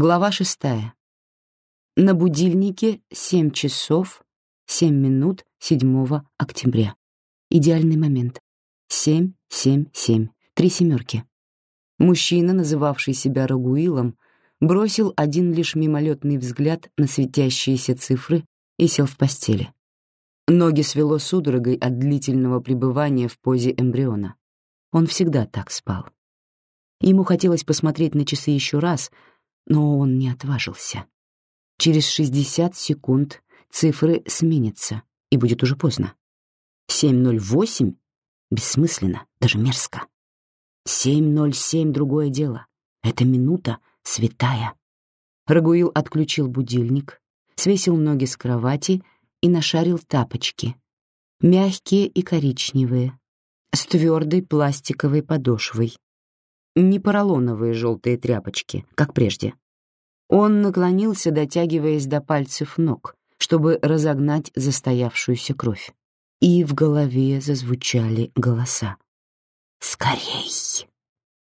Глава шестая. На будильнике 7 часов 7 минут 7 октября. Идеальный момент. 7, 7, 7. Три семерки. Мужчина, называвший себя Рагуилом, бросил один лишь мимолетный взгляд на светящиеся цифры и сел в постели. Ноги свело судорогой от длительного пребывания в позе эмбриона. Он всегда так спал. Ему хотелось посмотреть на часы еще раз, но он не отважился. Через 60 секунд цифры сменятся, и будет уже поздно. 7.08 — бессмысленно, даже мерзко. 7.07 — другое дело. Эта минута святая. Рагуил отключил будильник, свесил ноги с кровати и нашарил тапочки. Мягкие и коричневые, с твердой пластиковой подошвой. Не поролоновые желтые тряпочки, как прежде. Он наклонился, дотягиваясь до пальцев ног, чтобы разогнать застоявшуюся кровь. И в голове зазвучали голоса. «Скорей!»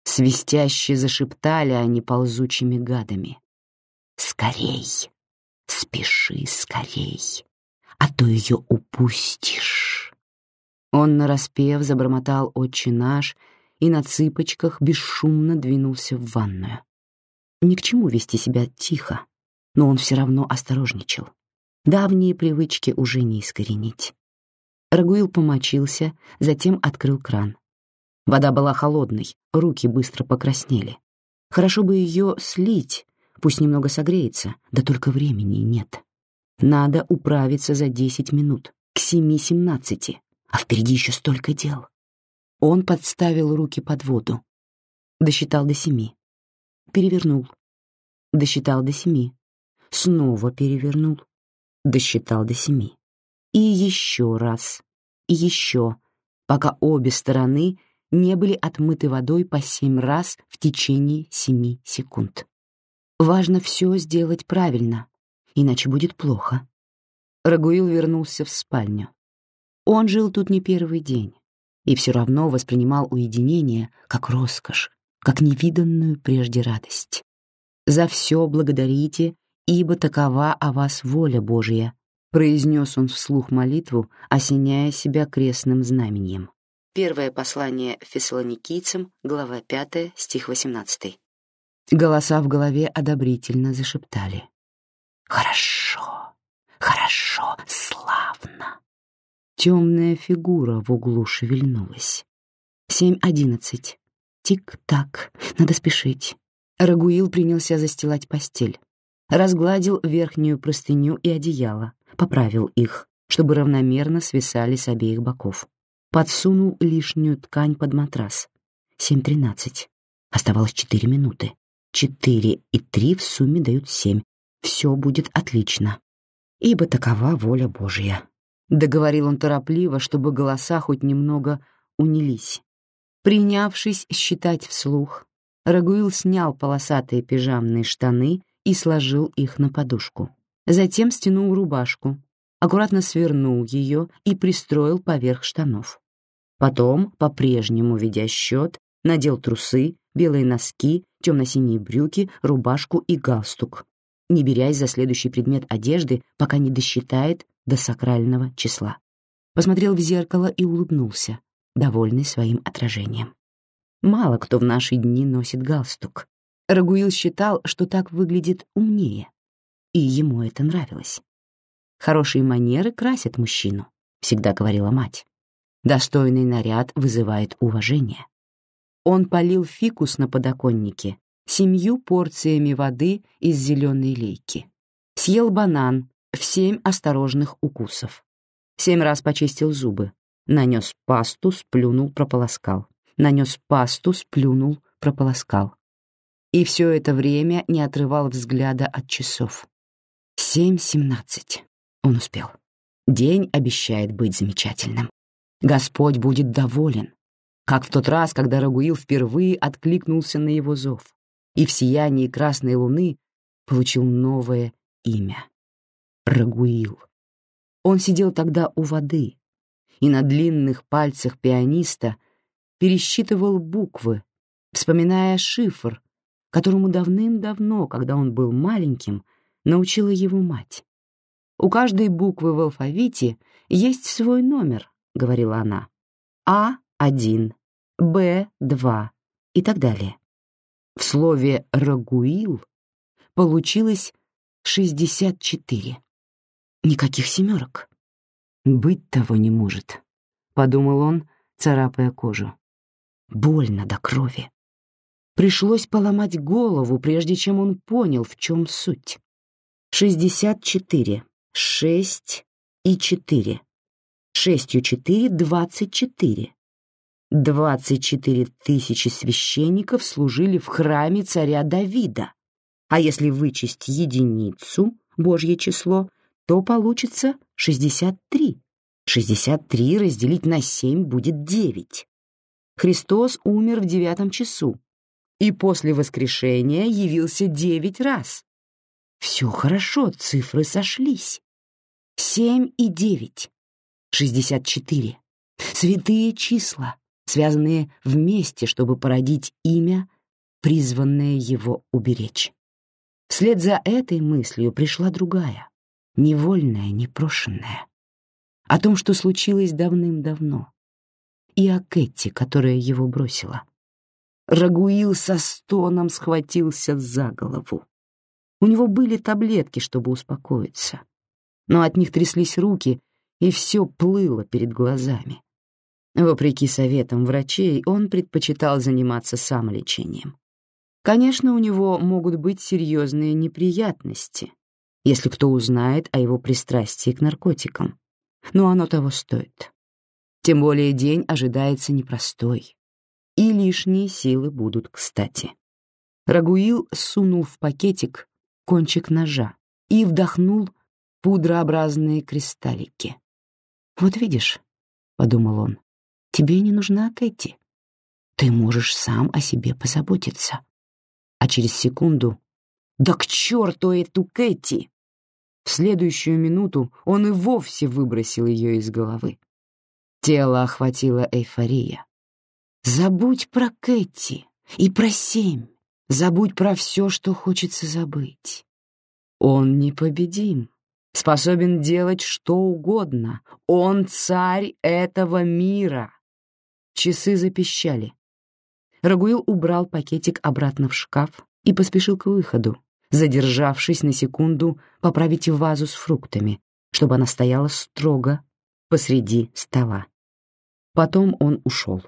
Свистяще зашептали они ползучими гадами. «Скорей! Спеши скорей, а то ее упустишь!» Он нараспев забормотал «Отче наш» и на цыпочках бесшумно двинулся в ванную. Ни к чему вести себя тихо, но он все равно осторожничал. Давние привычки уже не искоренить. Рагуил помочился, затем открыл кран. Вода была холодной, руки быстро покраснели. Хорошо бы ее слить, пусть немного согреется, да только времени нет. Надо управиться за десять минут, к семи семнадцати, а впереди еще столько дел. Он подставил руки под воду. Досчитал до семи. Перевернул. Досчитал до семи. Снова перевернул. Досчитал до семи. И еще раз. И еще, пока обе стороны не были отмыты водой по семь раз в течение семи секунд. Важно все сделать правильно, иначе будет плохо. Рагуил вернулся в спальню. Он жил тут не первый день и все равно воспринимал уединение как роскошь, как невиданную прежде радость. «За все благодарите, ибо такова о вас воля Божия», произнес он вслух молитву, осеняя себя крестным знаменем. Первое послание фессалоникийцам, глава 5, стих 18. Голоса в голове одобрительно зашептали. «Хорошо, хорошо, славно!» Темная фигура в углу шевельнулась. Семь одиннадцать. Тик-так, надо спешить. Рагуил принялся застилать постель. Разгладил верхнюю простыню и одеяло, поправил их, чтобы равномерно свисали с обеих боков подсунул лишнюю ткань под матрас. 7.13. Оставалось 4 минуты. 4 и 3 в сумме дают 7. Все будет отлично. Ибо такова воля Божья. Договорил он торопливо, чтобы голоса хоть немного унились. Принявшись считать вслух, Рагуил снял полосатые пижамные штаны и сложил их на подушку. Затем стянул рубашку, аккуратно свернул ее и пристроил поверх штанов. Потом, по-прежнему ведя счет, надел трусы, белые носки, темно-синие брюки, рубашку и галстук, не берясь за следующий предмет одежды, пока не досчитает до сакрального числа. Посмотрел в зеркало и улыбнулся, довольный своим отражением. Мало кто в наши дни носит галстук. Рагуил считал, что так выглядит умнее, и ему это нравилось. «Хорошие манеры красят мужчину», — всегда говорила мать. Достойный наряд вызывает уважение. Он полил фикус на подоконнике семью порциями воды из зеленой лейки. Съел банан в семь осторожных укусов. Семь раз почистил зубы. Нанес пасту, сплюнул, прополоскал. Нанес пасту, сплюнул, прополоскал. И все это время не отрывал взгляда от часов. Семь семнадцать. Он успел. День обещает быть замечательным. Господь будет доволен, как в тот раз, когда Рагуил впервые откликнулся на его зов и в сиянии красной луны получил новое имя — Рагуил. Он сидел тогда у воды и на длинных пальцах пианиста пересчитывал буквы, вспоминая шифр, которому давным-давно, когда он был маленьким, научила его мать. «У каждой буквы в алфавите есть свой номер», — говорила она. «А1», «Б2» и так далее. В слове «рагуил» получилось 64. Никаких семерок. «Быть того не может», — подумал он, царапая кожу. Больно до крови. Пришлось поломать голову, прежде чем он понял, в чем суть. Шестьдесят четыре, шесть и четыре. Шестью четыре — двадцать четыре. Двадцать четыре тысячи священников служили в храме царя Давида. А если вычесть единицу, Божье число, то получится 63. 63 разделить на 7 будет 9. Христос умер в девятом часу и после воскрешения явился девять раз. Все хорошо, цифры сошлись. Семь и девять. Шестьдесят четыре. Святые числа, связанные вместе, чтобы породить имя, призванное его уберечь. Вслед за этой мыслью пришла другая, невольная, непрошенная, о том, что случилось давным-давно, и о Кэти, которая его бросила. Рагуил со стоном схватился за голову. У него были таблетки, чтобы успокоиться, но от них тряслись руки, и все плыло перед глазами. Вопреки советам врачей, он предпочитал заниматься самолечением. Конечно, у него могут быть серьезные неприятности, если кто узнает о его пристрастии к наркотикам, но оно того стоит. Тем более день ожидается непростой, и лишние силы будут кстати. Рагуил сунул в пакетик кончик ножа и вдохнул пудрообразные кристаллики. «Вот видишь», — подумал он, — «тебе не нужна Кэти. Ты можешь сам о себе позаботиться а через секунду «Да к черту эту Кэти!» В следующую минуту он и вовсе выбросил ее из головы. Тело охватила эйфория. «Забудь про Кэти и про семь. Забудь про все, что хочется забыть. Он непобедим, способен делать что угодно. Он царь этого мира». Часы запищали. Рагуил убрал пакетик обратно в шкаф и поспешил к выходу, задержавшись на секунду поправить вазу с фруктами, чтобы она стояла строго посреди стола. Потом он ушел.